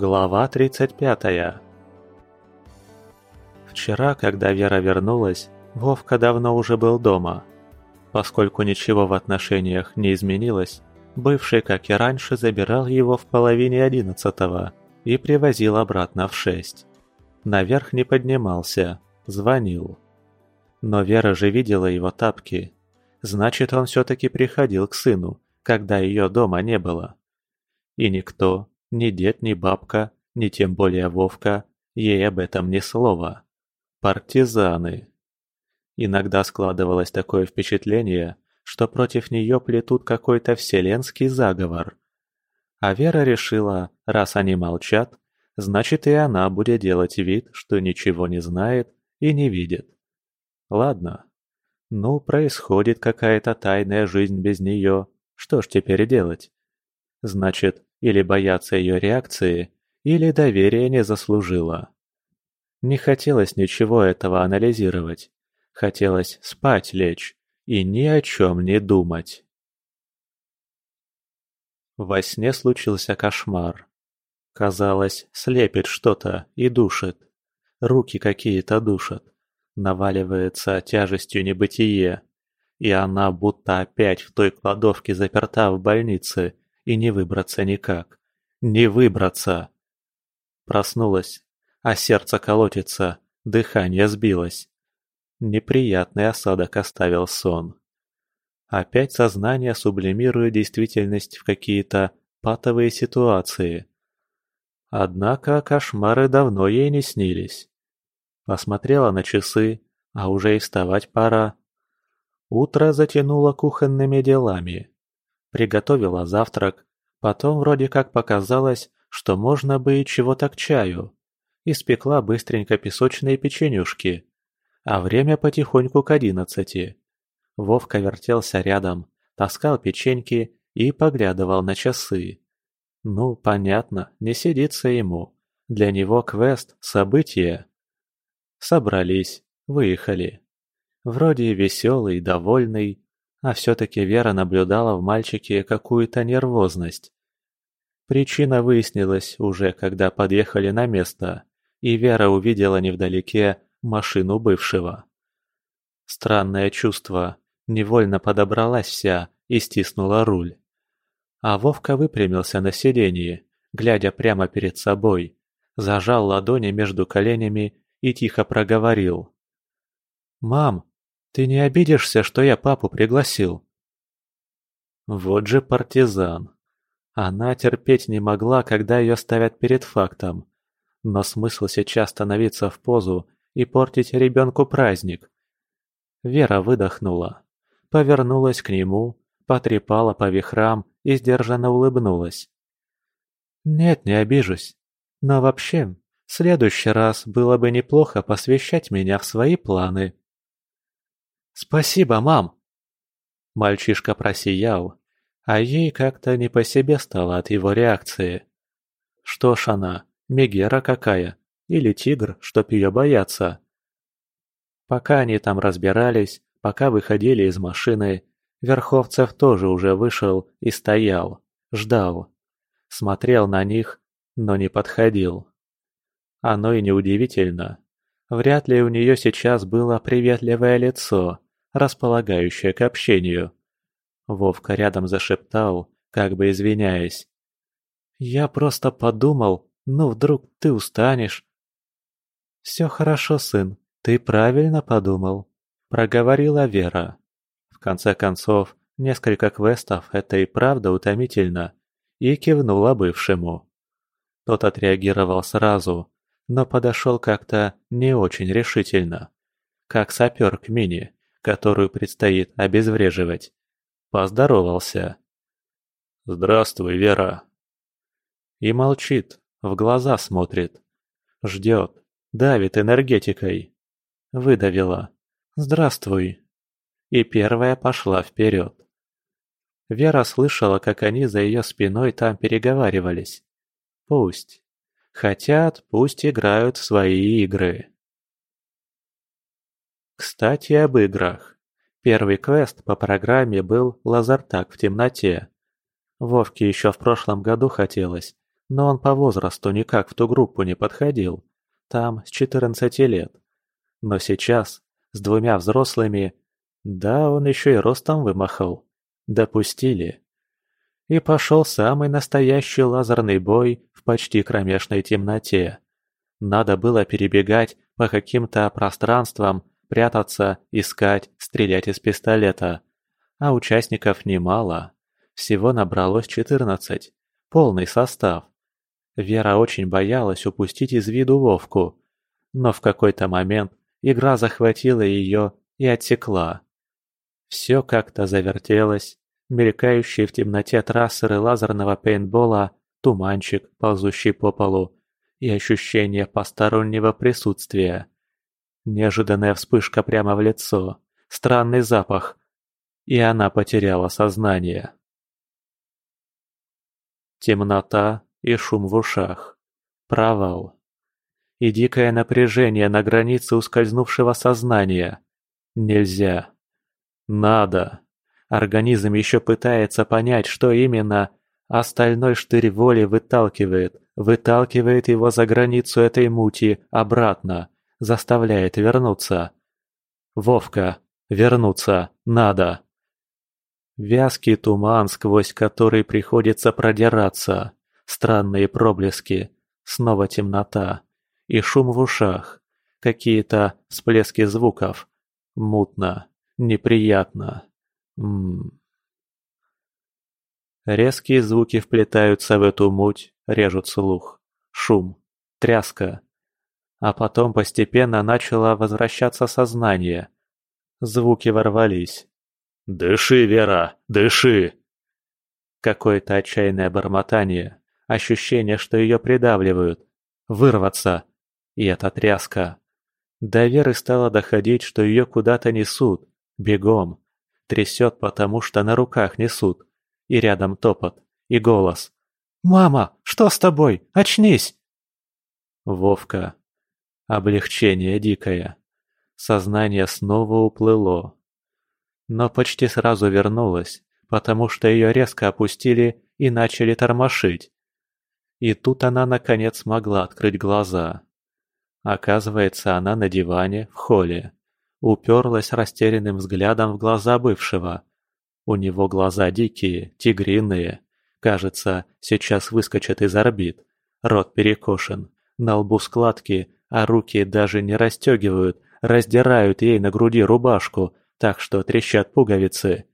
Глава 35 Вчера, когда Вера вернулась, Вовка давно уже был дома. Поскольку ничего в отношениях не изменилось, бывший, как и раньше, забирал его в половине одиннадцатого и привозил обратно в шесть. Наверх не поднимался, звонил. Но Вера же видела его тапки. Значит, он все-таки приходил к сыну, когда ее дома не было. И никто, ни дед, ни бабка, ни тем более Вовка, ей об этом ни слова. Партизаны. Иногда складывалось такое впечатление, что против нее плетут какой-то вселенский заговор. А Вера решила, раз они молчат, значит и она будет делать вид, что ничего не знает и не видит. Ладно. Ну, происходит какая-то тайная жизнь без нее. Что ж теперь делать? Значит, или бояться ее реакции, или доверия не заслужила. Не хотелось ничего этого анализировать. Хотелось спать лечь и ни о чем не думать. Во сне случился кошмар. Казалось, слепит что-то и душит. Руки какие-то душат. Наваливается тяжестью небытие. И она будто опять в той кладовке заперта в больнице, и не выбраться никак. Не выбраться! Проснулась, а сердце колотится, дыхание сбилось. Неприятный осадок оставил сон. Опять сознание сублимирует действительность в какие-то патовые ситуации. Однако кошмары давно ей не снились. Посмотрела на часы, а уже и вставать пора. Утро затянуло кухонными делами. Приготовила завтрак, потом вроде как показалось, что можно бы и чего-то к чаю. Испекла быстренько песочные печенюшки. А время потихоньку к одиннадцати. Вовка вертелся рядом, таскал печеньки и поглядывал на часы. Ну, понятно, не сидится ему. Для него квест – событие. Собрались, выехали. Вроде веселый, довольный, а все-таки Вера наблюдала в мальчике какую-то нервозность. Причина выяснилась уже, когда подъехали на место, и Вера увидела невдалеке машину бывшего. Странное чувство, невольно подобралась вся и стиснула руль. А Вовка выпрямился на сиденье, глядя прямо перед собой, зажал ладони между коленями и тихо проговорил. «Мам, ты не обидишься, что я папу пригласил?» Вот же партизан. Она терпеть не могла, когда ее ставят перед фактом. Но смысл сейчас становиться в позу и портить ребенку праздник. Вера выдохнула, повернулась к нему, потрепала по вихрам и сдержанно улыбнулась. «Нет, не обижусь. Но вообще, в следующий раз было бы неплохо посвящать меня в свои планы». «Спасибо, мам!» Мальчишка просиял, а ей как-то не по себе стало от его реакции. Что ж она, Мегера какая, или тигр, чтоб ее бояться? Пока они там разбирались, пока выходили из машины, Верховцев тоже уже вышел и стоял, ждал. Смотрел на них, но не подходил. Оно и неудивительно. Вряд ли у нее сейчас было приветливое лицо, располагающее к общению. Вовка рядом зашептал, как бы извиняясь. «Я просто подумал, ну вдруг ты устанешь». «Все хорошо, сын, ты правильно подумал», — проговорила Вера. В конце концов, несколько квестов — это и правда утомительно, и кивнула бывшему. Тот отреагировал сразу, но подошел как-то не очень решительно. Как сапер к мине, которую предстоит обезвреживать. Поздоровался. «Здравствуй, Вера». И молчит, в глаза смотрит. Ждет, давит энергетикой. Выдавила. «Здравствуй». И первая пошла вперед. Вера слышала, как они за ее спиной там переговаривались. Пусть. Хотят, пусть играют в свои игры. Кстати, об играх. Первый квест по программе был «Лазертаг в темноте». Вовке еще в прошлом году хотелось, но он по возрасту никак в ту группу не подходил. Там с 14 лет. Но сейчас, с двумя взрослыми, да, он еще и ростом вымахал. Допустили. И пошел самый настоящий лазерный бой в почти кромешной темноте. Надо было перебегать по каким-то пространствам, прятаться, искать, стрелять из пистолета. А участников немало. Всего набралось 14. Полный состав. Вера очень боялась упустить из виду Вовку. Но в какой-то момент игра захватила ее и отсекла. Все как-то завертелось. Мелькающие в темноте трассеры лазерного пейнтбола, туманчик, ползущий по полу, и ощущение постороннего присутствия. Неожиданная вспышка прямо в лицо, странный запах, и она потеряла сознание. Темнота и шум в ушах. Провал. И дикое напряжение на границе ускользнувшего сознания. Нельзя. Надо. Организм еще пытается понять, что именно, остальной штырь воли выталкивает, выталкивает его за границу этой мути обратно, заставляет вернуться. Вовка, вернуться, надо. Вязкий туман, сквозь который приходится продираться, странные проблески, снова темнота и шум в ушах, какие-то всплески звуков. Мутно, неприятно. М Резкие звуки вплетаются в эту муть, режут слух. Шум, тряска. А потом постепенно начало возвращаться сознание. Звуки ворвались. «Дыши, Вера, дыши!» Какое-то отчаянное бормотание, ощущение, что ее придавливают. Вырваться. И эта тряска. До Веры стало доходить, что ее куда-то несут. Бегом. Трясет, потому что на руках несут. И рядом топот. И голос. «Мама, что с тобой? Очнись!» Вовка. Облегчение дикое. Сознание снова уплыло. Но почти сразу вернулось, потому что ее резко опустили и начали тормошить. И тут она наконец смогла открыть глаза. Оказывается, она на диване в холле. Уперлась растерянным взглядом в глаза бывшего. У него глаза дикие, тигриные. Кажется, сейчас выскочат из орбит. Рот перекошен, на лбу складки, а руки даже не расстегивают, раздирают ей на груди рубашку, так что трещат пуговицы.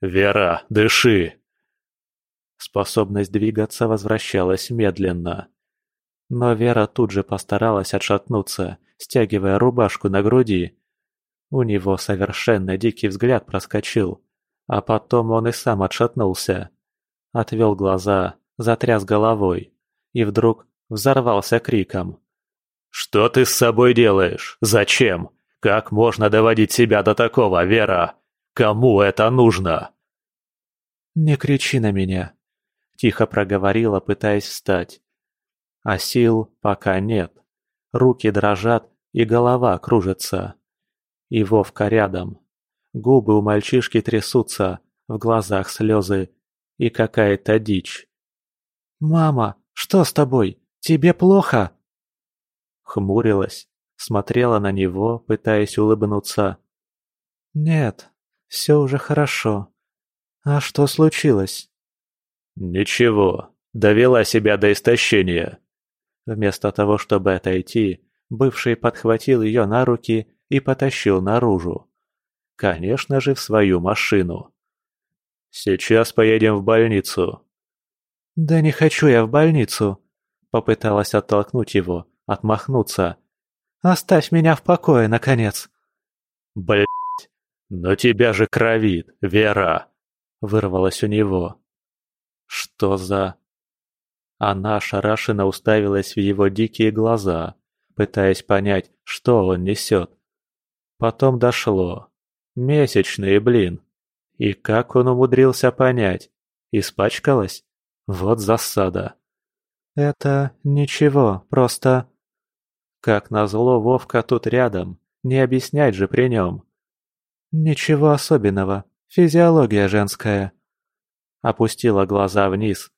«Вера, дыши!» Способность двигаться возвращалась медленно. Но Вера тут же постаралась отшатнуться, стягивая рубашку на груди. У него совершенно дикий взгляд проскочил, а потом он и сам отшатнулся. Отвел глаза, затряс головой и вдруг взорвался криком. «Что ты с собой делаешь? Зачем? Как можно доводить себя до такого, Вера? Кому это нужно?» «Не кричи на меня», — тихо проговорила, пытаясь встать. А сил пока нет. Руки дрожат и голова кружится. И Вовка рядом. Губы у мальчишки трясутся, в глазах слезы и какая-то дичь. «Мама, что с тобой? Тебе плохо?» Хмурилась, смотрела на него, пытаясь улыбнуться. «Нет, все уже хорошо. А что случилось?» «Ничего, довела себя до истощения», Вместо того, чтобы отойти, бывший подхватил ее на руки и потащил наружу. Конечно же, в свою машину. «Сейчас поедем в больницу». «Да не хочу я в больницу», — попыталась оттолкнуть его, отмахнуться. «Оставь меня в покое, наконец». «Блядь, но тебя же кровит, Вера!» — вырвалось у него. «Что за...» Она ошарашенно уставилась в его дикие глаза, пытаясь понять, что он несет. Потом дошло. Месячные, блин. И как он умудрился понять? Испачкалась? Вот засада. Это ничего, просто... Как назло, Вовка тут рядом, не объяснять же при нем. Ничего особенного, физиология женская. Опустила глаза вниз,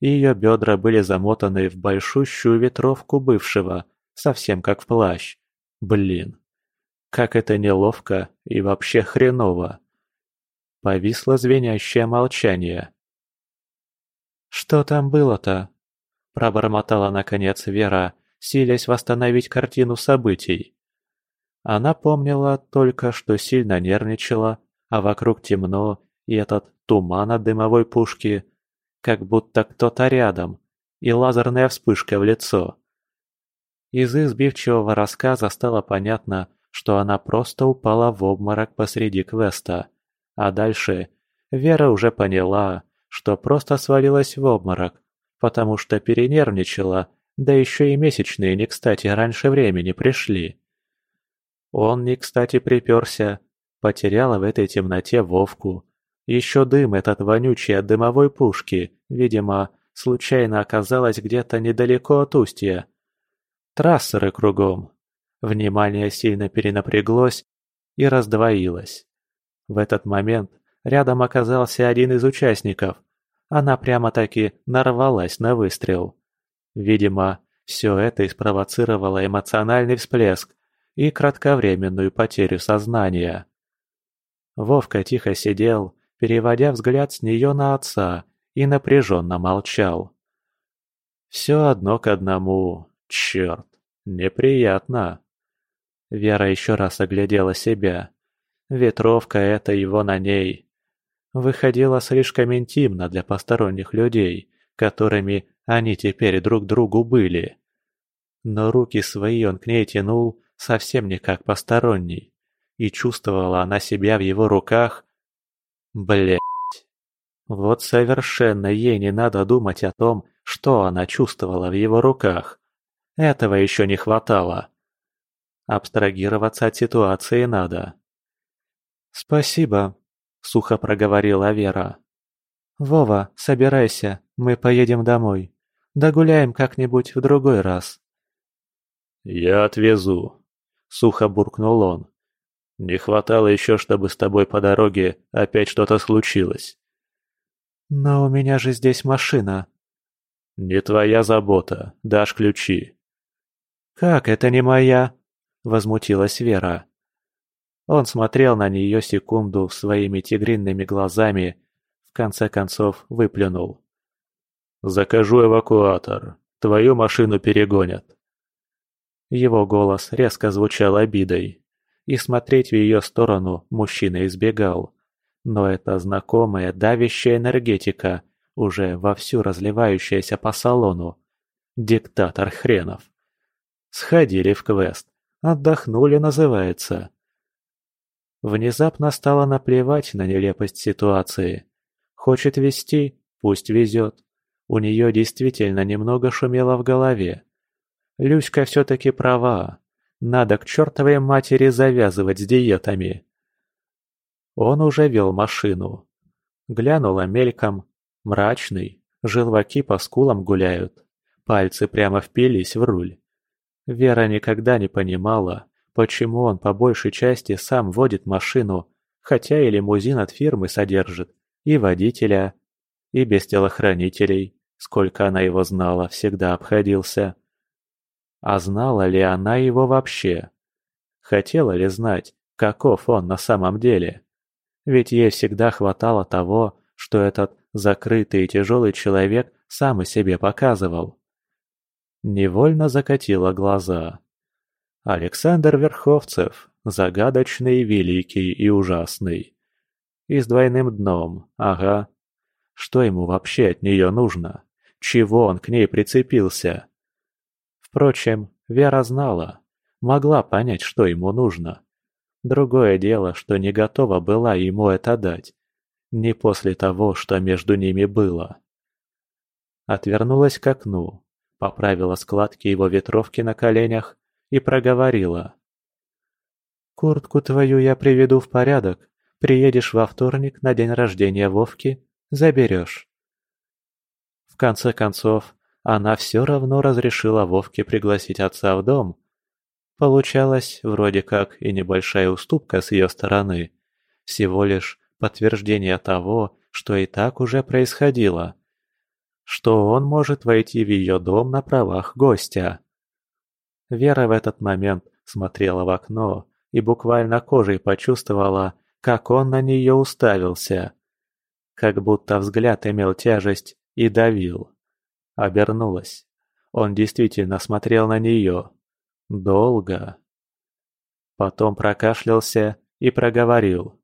Ее бедра были замотаны в большущую ветровку бывшего, совсем как в плащ. Блин, как это неловко и вообще хреново. Повисло звенящее молчание. «Что там было-то?» – пробормотала наконец Вера, силясь восстановить картину событий. Она помнила только, что сильно нервничала, а вокруг темно, и этот туман от дымовой пушки, как будто кто-то рядом, и лазерная вспышка в лицо. Из избивчивого рассказа стало понятно, что она просто упала в обморок посреди квеста. А дальше Вера уже поняла, что просто свалилась в обморок, потому что перенервничала, да еще и месячные не кстати раньше времени пришли. Он не кстати приперся, потеряла в этой темноте Вовку. Еще дым этот вонючий от дымовой пушки, видимо, случайно оказалась где-то недалеко от устья. Трассеры кругом. Внимание сильно перенапряглось и раздвоилось. В этот момент рядом оказался один из участников. Она прямо-таки нарвалась на выстрел. Видимо, все это спровоцировало эмоциональный всплеск, и кратковременную потерю сознания. Вовка тихо сидел, переводя взгляд с нее на отца, и напряженно молчал. Все одно к одному, черт, неприятно. Вера еще раз оглядела себя. Ветровка это его на ней. Выходила слишком интимно для посторонних людей, которыми они теперь друг другу были. Но руки свои он к ней тянул, совсем не как посторонний. И чувствовала она себя в его руках... Блять. Вот совершенно ей не надо думать о том, что она чувствовала в его руках. Этого еще не хватало. Абстрагироваться от ситуации надо. «Спасибо», — сухо проговорила Вера. «Вова, собирайся, мы поедем домой. Догуляем как-нибудь в другой раз». «Я отвезу», сухо буркнул он. «Не хватало еще, чтобы с тобой по дороге опять что-то случилось». «Но у меня же здесь машина». «Не твоя забота, дашь ключи». «Как это не моя?» – возмутилась Вера. Он смотрел на нее секунду своими тигринными глазами, в конце концов выплюнул. «Закажу эвакуатор. Твою машину перегонят». Его голос резко звучал обидой, и смотреть в ее сторону мужчина избегал. Но эта знакомая давящая энергетика, уже вовсю разливающаяся по салону. Диктатор хренов. Сходили в квест. Отдохнули, называется. Внезапно стало наплевать на нелепость ситуации. Хочет вести, пусть везет. У нее действительно немного шумело в голове. Люська все-таки права. Надо к чертовой матери завязывать с диетами. Он уже вел машину. Глянула мельком. Мрачный. Желваки по скулам гуляют. Пальцы прямо впились в руль. Вера никогда не понимала, почему он по большей части сам водит машину, хотя и лимузин от фирмы содержит, и водителя, и без телохранителей, сколько она его знала, всегда обходился. А знала ли она его вообще? Хотела ли знать, каков он на самом деле? Ведь ей всегда хватало того, что этот закрытый и тяжелый человек сам и себе показывал. Невольно закатила глаза. Александр Верховцев, загадочный, великий и ужасный. И с двойным дном, ага. Что ему вообще от нее нужно? Чего он к ней прицепился? Впрочем, Вера знала, могла понять, что ему нужно. Другое дело, что не готова была ему это дать. Не после того, что между ними было. Отвернулась к окну, поправила складки его ветровки на коленях и проговорила. «Куртку твою я приведу в порядок. Приедешь во вторник на день рождения Вовки, заберешь». В конце концов, она все равно разрешила Вовке пригласить отца в дом. Получалось вроде как и небольшая уступка с ее стороны. Всего лишь подтверждение того, что и так уже происходило. что он может войти в ее дом на правах гостя. Вера в этот момент смотрела в окно и буквально кожей почувствовала, как он на нее уставился. Как будто взгляд имел тяжесть и давил. Обернулась. Он действительно смотрел на нее. Долго. Потом прокашлялся и проговорил.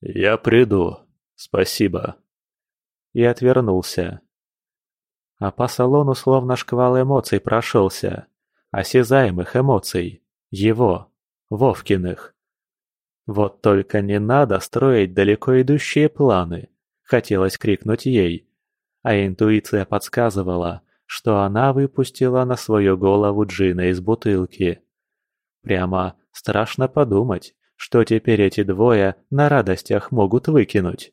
«Я приду. Спасибо». И отвернулся. А по салону словно шквал эмоций прошелся. Осязаемых эмоций. Его. Вовкиных. Вот только не надо строить далеко идущие планы. Хотелось крикнуть ей. А интуиция подсказывала, что она выпустила на свою голову джина из бутылки. Прямо страшно подумать, что теперь эти двое на радостях могут выкинуть.